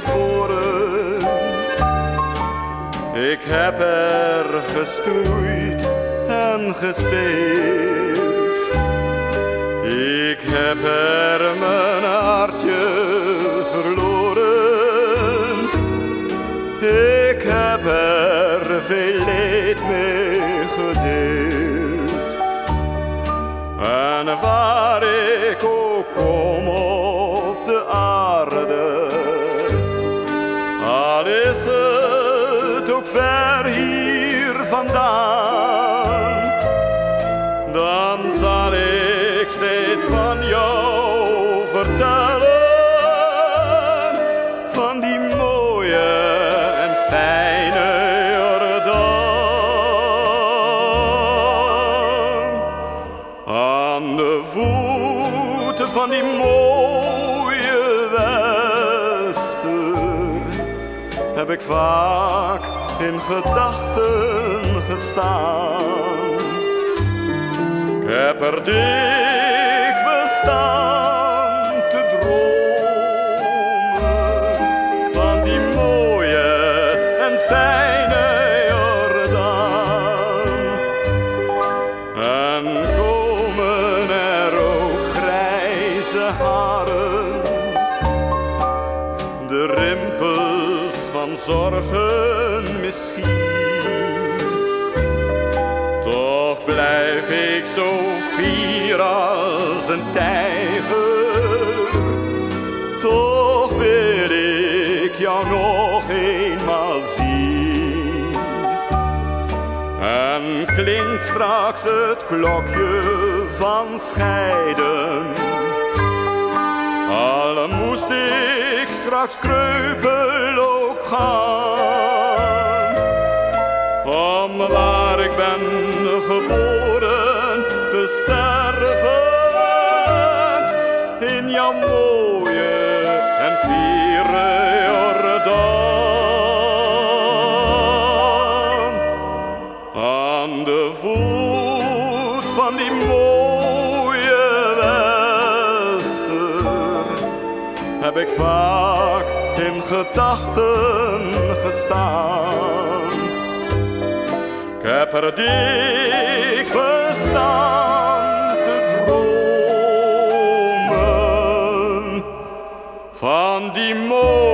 geboren. Ik heb er gestoeid en gespeeld. Ik heb er mijn hartje verloren. Ik heb er veel leed mee gedeeld. En waar ik ook kom al is het ook ver hier vandaan, dan zal ik steeds van jou vertellen, van die mooie en fijne Jordaan. Aan de voeten van die mooie heb ik vaak in gedachten gestaan. Ik heb er dikwijls staan te dromen van die mooie en fijne Jordaan. En komen er ook grijze haren, zorgen misschien. Toch blijf ik zo fier als een tijger. Toch wil ik jou nog eenmaal zien. En klinkt straks het klokje van scheiden. Al moest ik straks kreupel ook gaan. Om waar ik ben geboren te sterven. In jouw mooie en wester heb ik vaak in gedachten gestaan. Ik heb er dikwijls staan te dromen van die mooie